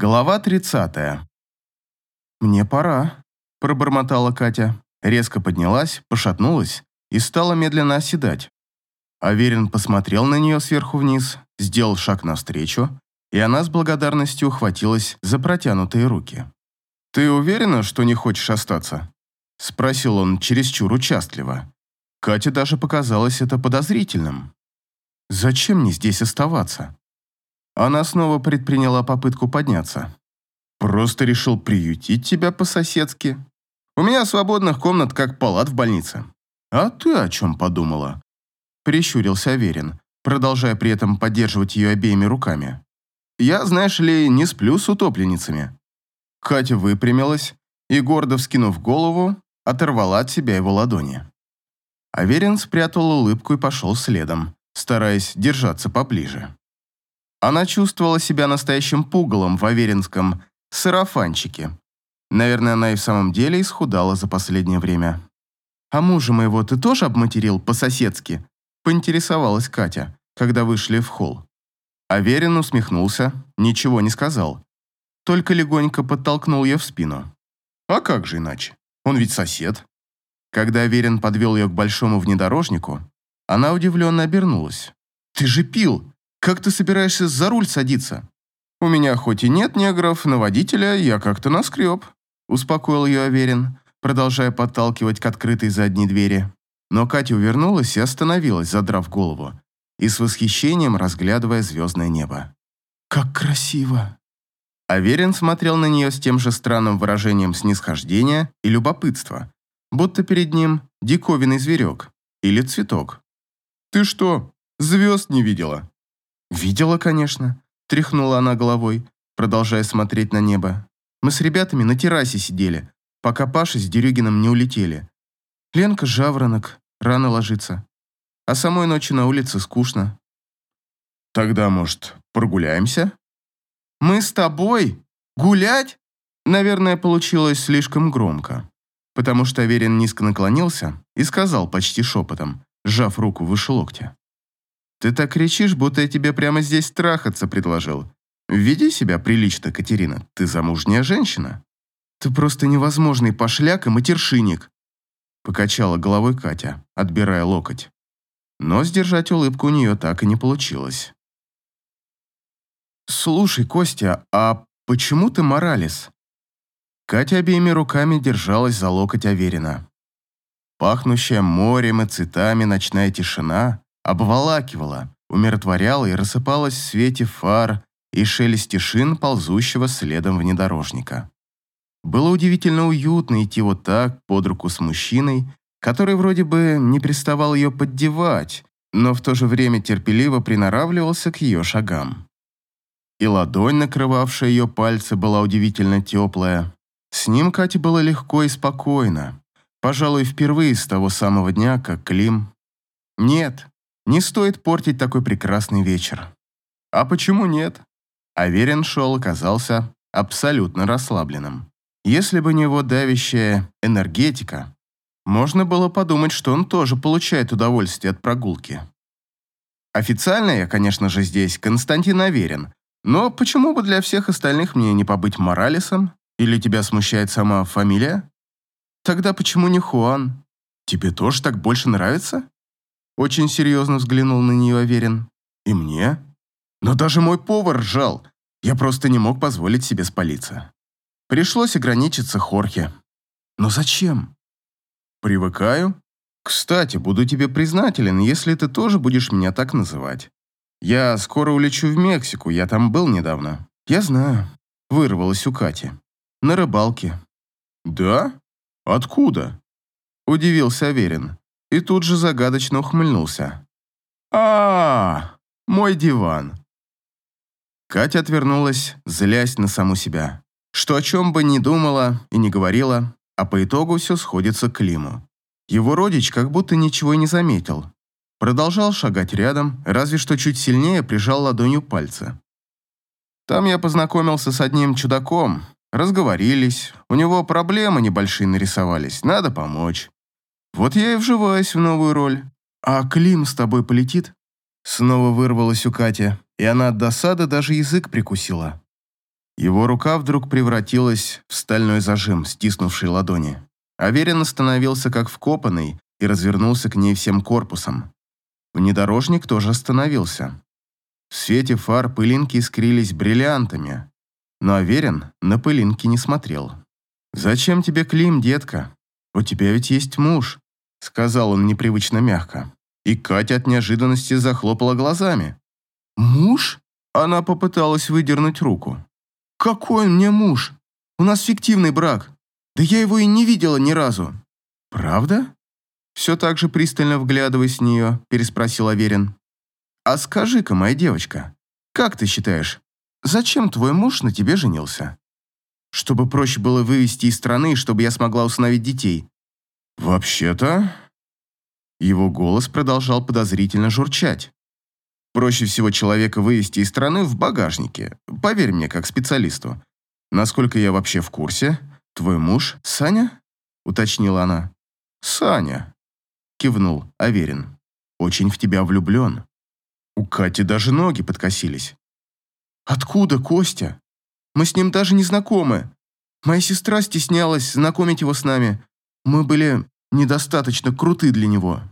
Глава 30. «Мне пора», – пробормотала Катя. Резко поднялась, пошатнулась и стала медленно оседать. Аверин посмотрел на нее сверху вниз, сделал шаг навстречу, и она с благодарностью ухватилась за протянутые руки. «Ты уверена, что не хочешь остаться?» – спросил он чересчур участливо. Кате даже показалось это подозрительным. «Зачем мне здесь оставаться?» Она снова предприняла попытку подняться. «Просто решил приютить тебя по-соседски. У меня свободных комнат, как палат в больнице». «А ты о чем подумала?» Прищурился Аверин, продолжая при этом поддерживать ее обеими руками. «Я, знаешь ли, не сплю с утопленницами». Катя выпрямилась и, гордо вскинув голову, оторвала от себя его ладони. Аверин спрятал улыбку и пошел следом, стараясь держаться поближе. Она чувствовала себя настоящим пугалом в аверинском сарафанчике. Наверное, она и в самом деле исхудала за последнее время. «А мужа моего ты тоже обматерил по-соседски?» – поинтересовалась Катя, когда вышли в холл. Аверин усмехнулся, ничего не сказал. Только легонько подтолкнул ее в спину. «А как же иначе? Он ведь сосед». Когда Аверин подвел ее к большому внедорожнику, она удивленно обернулась. «Ты же пил! Как ты собираешься за руль садиться? У меня хоть и нет негров, но водителя я как-то наскреб. Успокоил ее Аверин, продолжая подталкивать к открытой задней двери. Но Катя увернулась и остановилась, задрав голову, и с восхищением разглядывая звездное небо. «Как красиво!» Аверин смотрел на нее с тем же странным выражением снисхождения и любопытства, будто перед ним диковинный зверек или цветок. «Ты что, звезд не видела?» «Видела, конечно», – тряхнула она головой, продолжая смотреть на небо. «Мы с ребятами на террасе сидели, пока Паша с Дерюгиным не улетели. Ленка – жаворонок, рано ложится. А самой ночью на улице скучно». «Тогда, может, прогуляемся?» «Мы с тобой? Гулять?» Наверное, получилось слишком громко, потому что Аверин низко наклонился и сказал почти шепотом, сжав руку выше локтя. Ты так кричишь, будто я тебе прямо здесь трахаться предложил. Веди себя прилично, Катерина. Ты замужняя женщина. Ты просто невозможный пошляк и матершинник. Покачала головой Катя, отбирая локоть. Но сдержать улыбку у нее так и не получилось. «Слушай, Костя, а почему ты моралис?» Катя обеими руками держалась за локоть Аверина. Пахнущая морем и цветами ночная тишина обволакивала, умиротворяла и рассыпалась в свете фар и шелесте шин ползущего следом внедорожника. Было удивительно уютно идти вот так, под руку с мужчиной, который вроде бы не приставал ее поддевать, но в то же время терпеливо приноравливался к ее шагам. И ладонь, накрывавшая ее пальцы, была удивительно теплая. С ним Кате было легко и спокойно. Пожалуй, впервые с того самого дня, как Клим... Нет, не стоит портить такой прекрасный вечер. А почему нет? Аверин шел оказался абсолютно расслабленным. Если бы не его давящая энергетика, можно было подумать, что он тоже получает удовольствие от прогулки. Официально я, конечно же, здесь Константин Аверин, но почему бы для всех остальных мне не побыть Моралесом? Или тебя смущает сама фамилия? Тогда почему не Хуан? Тебе тоже так больше нравится? Очень серьезно взглянул на нее Аверин. «И мне? Но даже мой повар ржал. Я просто не мог позволить себе спалиться. Пришлось ограничиться Хорхе. Но зачем? Привыкаю. Кстати, буду тебе признателен, если ты тоже будешь меня так называть. Я скоро улечу в Мексику, я там был недавно. Я знаю. Вырвалась у Кати. На рыбалке. Да? Откуда? Удивился Аверин и тут же загадочно ухмыльнулся. а, мой диван!» Катя отвернулась, злясь на саму себя. Что о чем бы ни думала и не говорила, а по итогу все сходится к Климу. Его родич как будто ничего и не заметил. Продолжал шагать рядом, разве что чуть сильнее прижал ладонью пальцы. Там я познакомился с одним чудаком, разговорились, у него проблемы небольшие нарисовались, надо помочь. Вот я и вживаюсь в новую роль. А Клим с тобой полетит?» Снова вырвалась у Кати, и она от досады даже язык прикусила. Его рука вдруг превратилась в стальной зажим, стиснувший ладони. Аверин остановился как вкопанный и развернулся к ней всем корпусом. Внедорожник тоже остановился. В свете фар пылинки искрились бриллиантами, но Аверин на пылинки не смотрел. «Зачем тебе Клим, детка? У тебя ведь есть муж», — сказал он непривычно мягко. И Катя от неожиданности захлопала глазами. «Муж?» Она попыталась выдернуть руку. «Какой он мне муж? У нас фиктивный брак. Да я его и не видела ни разу». «Правда?» Все так же пристально вглядываясь в нее, переспросил Аверин. «А скажи-ка, моя девочка, как ты считаешь, зачем твой муж на тебе женился?» «Чтобы проще было вывести из страны, чтобы я смогла усыновить детей». «Вообще-то...» Его голос продолжал подозрительно журчать. Проще всего человека вывести из страны в багажнике. Поверь мне, как специалисту. Насколько я вообще в курсе, твой муж Саня? Уточнила она. Саня. Кивнул, Аверин. Очень в тебя влюблен. У Кати даже ноги подкосились. Откуда Костя? Мы с ним даже не знакомы. Моя сестра стеснялась знакомить его с нами. Мы были недостаточно круты для него.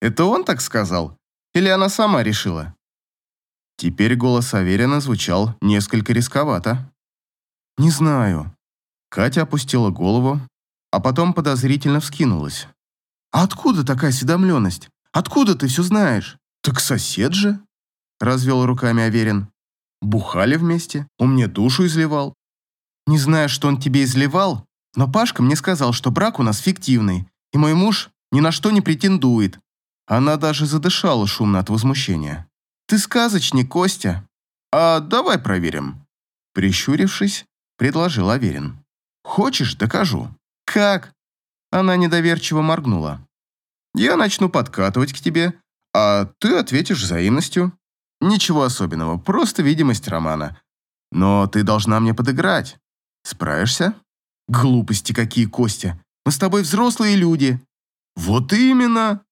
Это он так сказал? Или она сама решила? Теперь голос Аверина звучал несколько рисковато. «Не знаю». Катя опустила голову, а потом подозрительно вскинулась. «А откуда такая осведомленность? Откуда ты все знаешь?» «Так сосед же?» Развел руками Аверин. «Бухали вместе, он мне душу изливал». «Не знаю, что он тебе изливал, но Пашка мне сказал, что брак у нас фиктивный, и мой муж ни на что не претендует». Она даже задышала шумно от возмущения. Ты сказочник, Костя. А давай проверим. Прищурившись, предложил Аверин. Хочешь, докажу. Как? Она недоверчиво моргнула. Я начну подкатывать к тебе, а ты ответишь взаимностью. Ничего особенного, просто видимость романа. Но ты должна мне подыграть. Справишься? Глупости какие, Костя. Мы с тобой взрослые люди. Вот именно.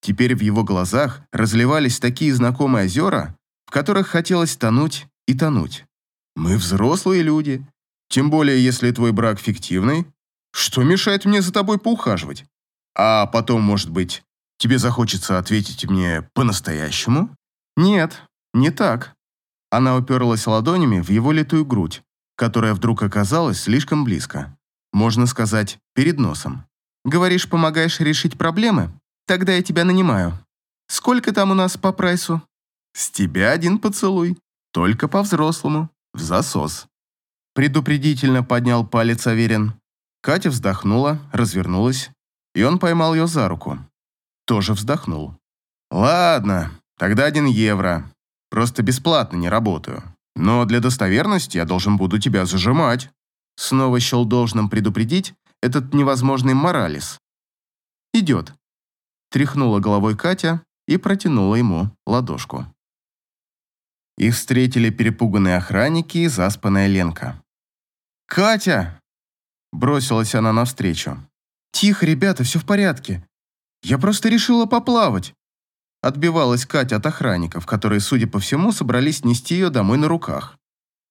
Теперь в его глазах разливались такие знакомые озера, в которых хотелось тонуть и тонуть. «Мы взрослые люди. Тем более, если твой брак фиктивный. Что мешает мне за тобой поухаживать? А потом, может быть, тебе захочется ответить мне по-настоящему?» «Нет, не так». Она уперлась ладонями в его литую грудь, которая вдруг оказалась слишком близко. Можно сказать, перед носом. «Говоришь, помогаешь решить проблемы?» Тогда я тебя нанимаю. Сколько там у нас по прайсу? С тебя один поцелуй. Только по-взрослому. В засос. Предупредительно поднял палец Аверин. Катя вздохнула, развернулась, и он поймал ее за руку. Тоже вздохнул. «Ладно, тогда один евро. Просто бесплатно не работаю. Но для достоверности я должен буду тебя зажимать». Снова счел должным предупредить этот невозможный Моралес. «Идет», тряхнула головой Катя и протянула ему ладошку. Их встретили перепуганные охранники и заспанная Ленка. «Катя!» – бросилась она навстречу. «Тихо, ребята, все в порядке. Я просто решила поплавать». Отбивалась Катя от охранников, которые, судя по всему, собрались нести ее домой на руках.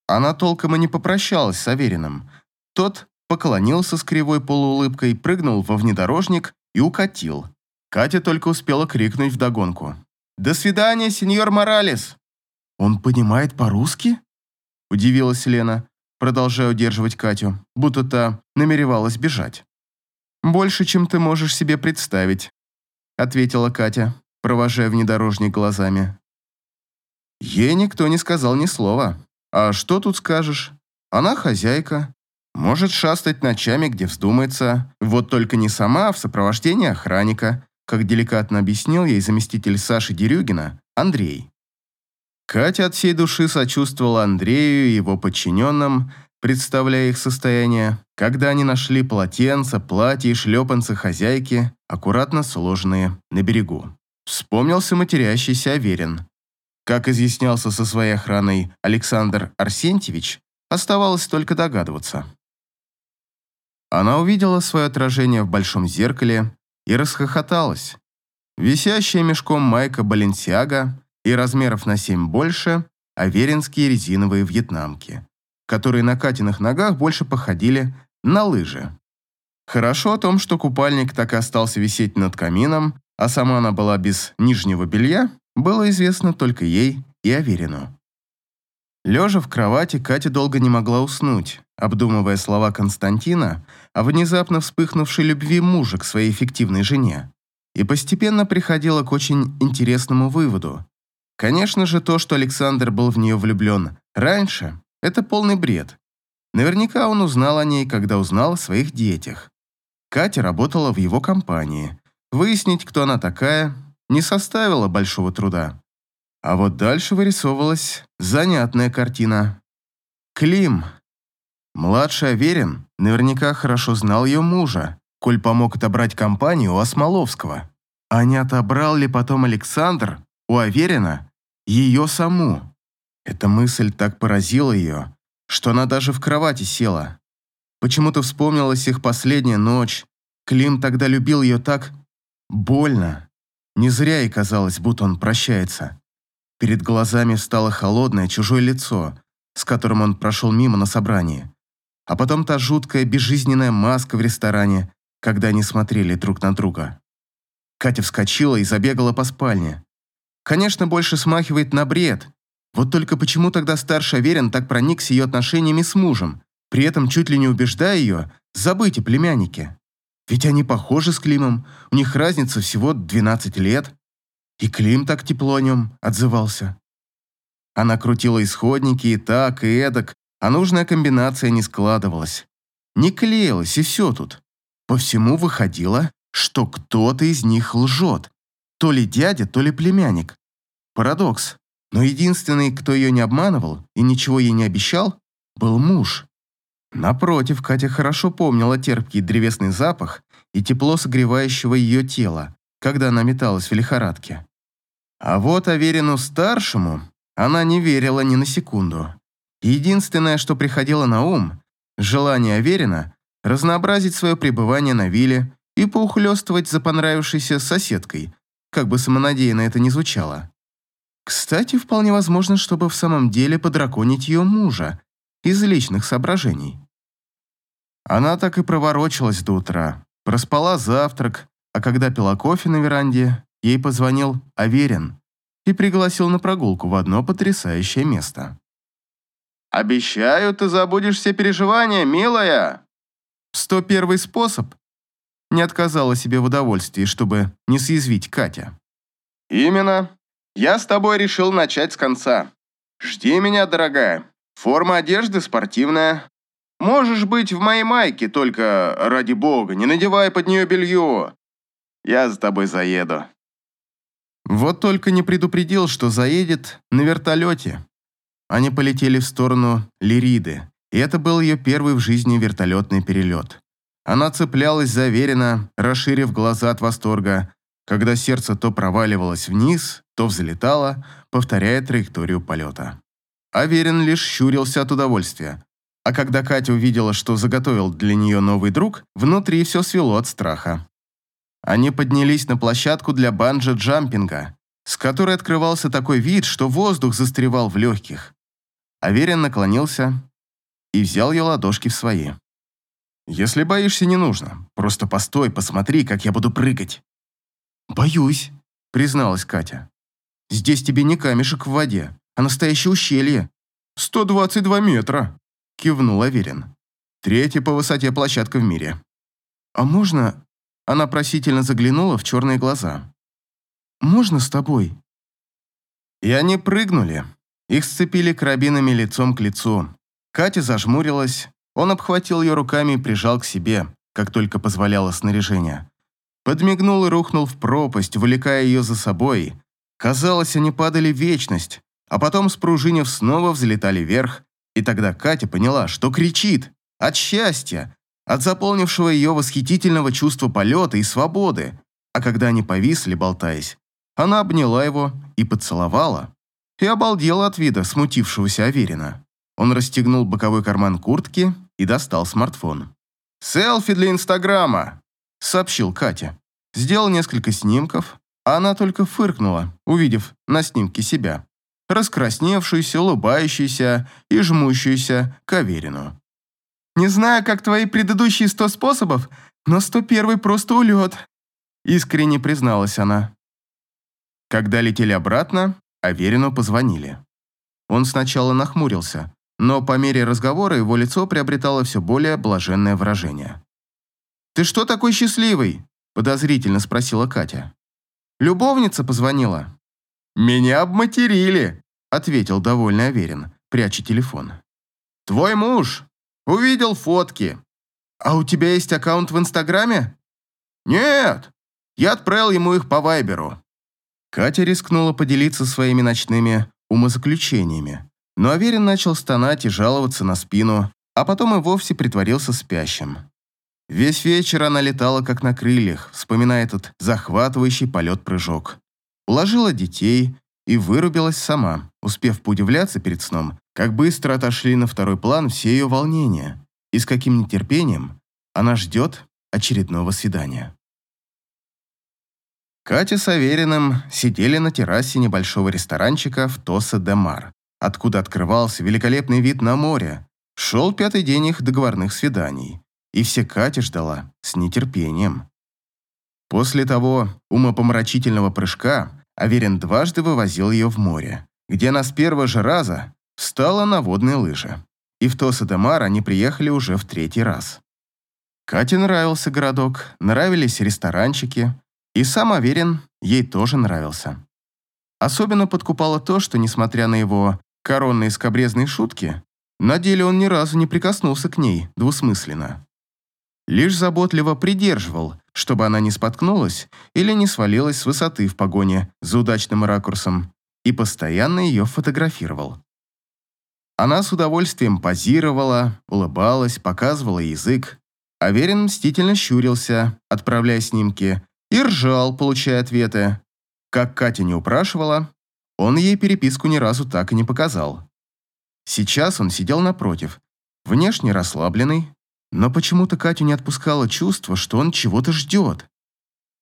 Она толком и не попрощалась с Авериным. Тот поклонился с кривой полуулыбкой, прыгнул во внедорожник и укатил, Катя только успела крикнуть вдогонку. «До свидания, сеньор Моралес!» «Он понимает по-русски?» Удивилась Лена, продолжая удерживать Катю, будто та намеревалась бежать. «Больше, чем ты можешь себе представить», ответила Катя, провожая внедорожник глазами. Ей никто не сказал ни слова. А что тут скажешь? Она хозяйка. Может шастать ночами, где вздумается. Вот только не сама, а в сопровождении охранника, как деликатно объяснил ей заместитель Саши Дерюгина, Андрей. Катя от всей души сочувствовала Андрею и его подчиненным, представляя их состояние, когда они нашли полотенца, платья и шлепанцы хозяйки, аккуратно сложенные на берегу. Вспомнился матерящийся Аверин. Как изъяснялся со своей охраной Александр Арсентьевич, оставалось только догадываться. Она увидела свое отражение в большом зеркале и расхохоталась. Висящая мешком майка Баленсиага и размеров на 7 больше, а веренские резиновые вьетнамки, которые на Катиных ногах больше походили на лыжи. Хорошо о том, что купальник так и остался висеть над камином, а сама она была без нижнего белья, было известно только ей и Аверину. Лежа в кровати, Катя долго не могла уснуть, обдумывая слова Константина о внезапно вспыхнувшей любви мужа к своей фиктивной жене, и постепенно приходила к очень интересному выводу. Конечно же, то, что Александр был в нее влюблен раньше, это полный бред. Наверняка он узнал о ней, когда узнал о своих детях. Катя работала в его компании. Выяснить, кто она такая, не составило большого труда. А вот дальше вырисовывалась занятная картина. Клим. Младший Аверин наверняка хорошо знал ее мужа, коль помог отобрать компанию у Осмоловского. А не отобрал ли потом Александр у Аверина ее саму? Эта мысль так поразила ее, что она даже в кровати села. Почему-то вспомнилась их последняя ночь. Клим тогда любил ее так больно. Не зря ей казалось, будто он прощается. Перед глазами встало холодное чужое лицо, с которым он прошел мимо на собрании. А потом та жуткая безжизненная маска в ресторане, когда они смотрели друг на друга. Катя вскочила и забегала по спальне. Конечно, больше смахивает на бред. Вот только почему тогда старший Аверин так проникся ее отношениями с мужем, при этом чуть ли не убеждая ее забыть о племяннике. Ведь они похожи с Климом, у них разница всего 12 лет. И Клим так тепло о нем отзывался. Она крутила исходники и так, и эдак, а нужная комбинация не складывалась. Не клеилась, и все тут. По всему выходило, что кто-то из них лжет. То ли дядя, то ли племянник. Парадокс. Но единственный, кто ее не обманывал и ничего ей не обещал, был муж. Напротив, Катя хорошо помнила терпкий древесный запах и тепло согревающего ее тела, когда она металась в лихорадке. А вот Аверину-старшему она не верила ни на секунду. Единственное, что приходило на ум, желание Аверина разнообразить свое пребывание на вилле и поухлёстывать за понравившейся соседкой, как бы самонадеянно это ни звучало. Кстати, вполне возможно, чтобы в самом деле подраконить ее мужа, из личных соображений. Она так и проворочилась до утра, проспала завтрак, а когда пила кофе на веранде, ей позвонил Аверин и пригласил на прогулку в одно потрясающее место. «Обещаю, ты забудешь все переживания, милая!» 101 способ. Не отказала себе в удовольствии, чтобы не съязвить Катя. «Именно. Я с тобой решил начать с конца. Жди меня, дорогая. Форма одежды спортивная. Можешь быть в моей майке, только, ради бога, не надевай под нее белье. Я за тобой заеду». Вот только не предупредил, что заедет на вертолете. Они полетели в сторону Лириды, и это был ее первый в жизни вертолетный перелет. Она цеплялась заверенно, расширив глаза от восторга, когда сердце то проваливалось вниз, то взлетало, повторяя траекторию полета. Аверин лишь щурился от удовольствия. А когда Катя увидела, что заготовил для нее новый друг, внутри все свело от страха. Они поднялись на площадку для банджи-джампинга, с которой открывался такой вид, что воздух застревал в легких. Аверин наклонился и взял ее ладошки в свои. «Если боишься, не нужно. Просто постой, посмотри, как я буду прыгать». «Боюсь», — призналась Катя. «Здесь тебе не камешек в воде, а настоящее ущелье. 122 метра, кивнул Аверин. Третья по высоте площадка в мире. А можно... Она просительно заглянула в черные глаза. «Можно с тобой?» И они прыгнули. Их сцепили карабинами лицом к лицу. Катя зажмурилась, он обхватил ее руками и прижал к себе, как только позволяло снаряжение. Подмигнул и рухнул в пропасть, увлекая ее за собой. Казалось, они падали в вечность, а потом, спружинив, снова взлетали вверх, и тогда Катя поняла, что кричит от счастья, от заполнившего ее восхитительного чувства полета и свободы. А когда они повисли, болтаясь, она обняла его и поцеловала. И обалдела от вида смутившегося Аверина. Он расстегнул боковой карман куртки и достал смартфон. «Селфи для Инстаграма!» – сообщил Катя. Сделал несколько снимков, а она только фыркнула, увидев на снимке себя. Раскрасневшуюся, улыбающуюся и жмущуюся к Аверину. «Не знаю, как твои предыдущие сто способов, но сто первый просто улет», искренне призналась она. Когда летели обратно, Аверину позвонили. Он сначала нахмурился, но по мере разговора его лицо приобретало все более блаженное выражение. «Ты что такой счастливый?» – подозрительно спросила Катя. «Любовница позвонила». «Меня обматерили», – ответил довольный Аверин, пряча телефон. «Твой муж. Увидел фотки. А у тебя есть аккаунт в Инстаграме?» «Нет. Я отправил ему их по Вайберу». Катя рискнула поделиться своими ночными умозаключениями, но Аверин начал стонать и жаловаться на спину, а потом и вовсе притворился спящим. Весь вечер она летала как на крыльях, вспоминая этот захватывающий полет-прыжок. Уложила детей и вырубилась сама, успев поудивляться перед сном, как быстро отошли на второй план все ее волнения и с каким нетерпением она ждет очередного свидания. Катя с Авериным сидели на террасе небольшого ресторанчика в Тоса де Мар, откуда открывался великолепный вид на море. Шел пятый день их договорных свиданий, и все Катя ждала с нетерпением. После того умопомрачительного прыжка Аверин дважды вывозил ее в море, где она с первого же раза встала на водные лыжи. И в де Мар они приехали уже в третий раз. Кате нравился городок, нравились ресторанчики, и сам Аверин ей тоже нравился. Особенно подкупало то, что, несмотря на его коронные скобрезные шутки, на деле он ни разу не прикоснулся к ней двусмысленно. Лишь заботливо придерживал, чтобы она не споткнулась или не свалилась с высоты в погоне за удачным ракурсом, и постоянно ее фотографировал. Она с удовольствием позировала, улыбалась, показывала язык. Аверин мстительно щурился, отправляя снимки, и ржал, получая ответы. Как Катя не упрашивала, он ей переписку ни разу так и не показал. Сейчас он сидел напротив, внешне расслабленный, но почему-то Катю не отпускало чувство, что он чего-то ждет.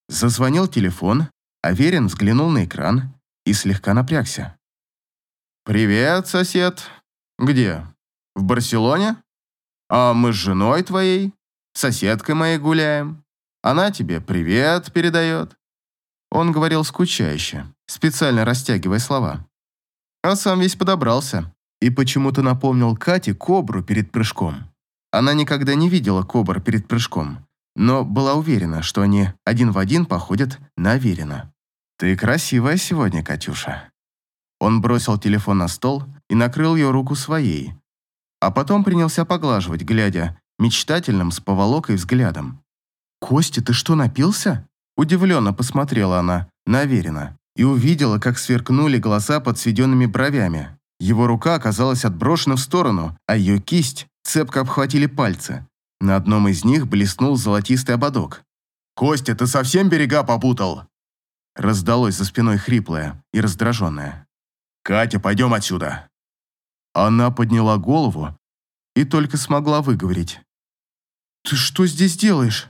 Зазвонил телефон, Аверин взглянул на экран и слегка напрягся. «Привет, сосед. Где? В Барселоне? А мы с женой твоей, соседкой моей гуляем. Она тебе привет передает». Он говорил скучающе, специально растягивая слова. А сам весь подобрался и почему-то напомнил Кате кобру перед прыжком. Она никогда не видела кобр перед прыжком, но была уверена, что они один в один походят на Аверина. «Ты красивая сегодня, Катюша». Он бросил телефон на стол и накрыл ее руку своей, а потом принялся поглаживать, глядя мечтательным с поволокой взглядом. «Костя, ты что, напился?» Удивленно посмотрела она на Аверина и увидела, как сверкнули глаза под сведенными бровями. Его рука оказалась отброшена в сторону, а ее кисть цепко обхватили пальцы. На одном из них блеснул золотистый ободок. «Костя, ты совсем берега попутал?» Раздалось за спиной хриплое и раздраженное. «Катя, пойдем отсюда!» Она подняла голову и только смогла выговорить. «Ты что здесь делаешь?»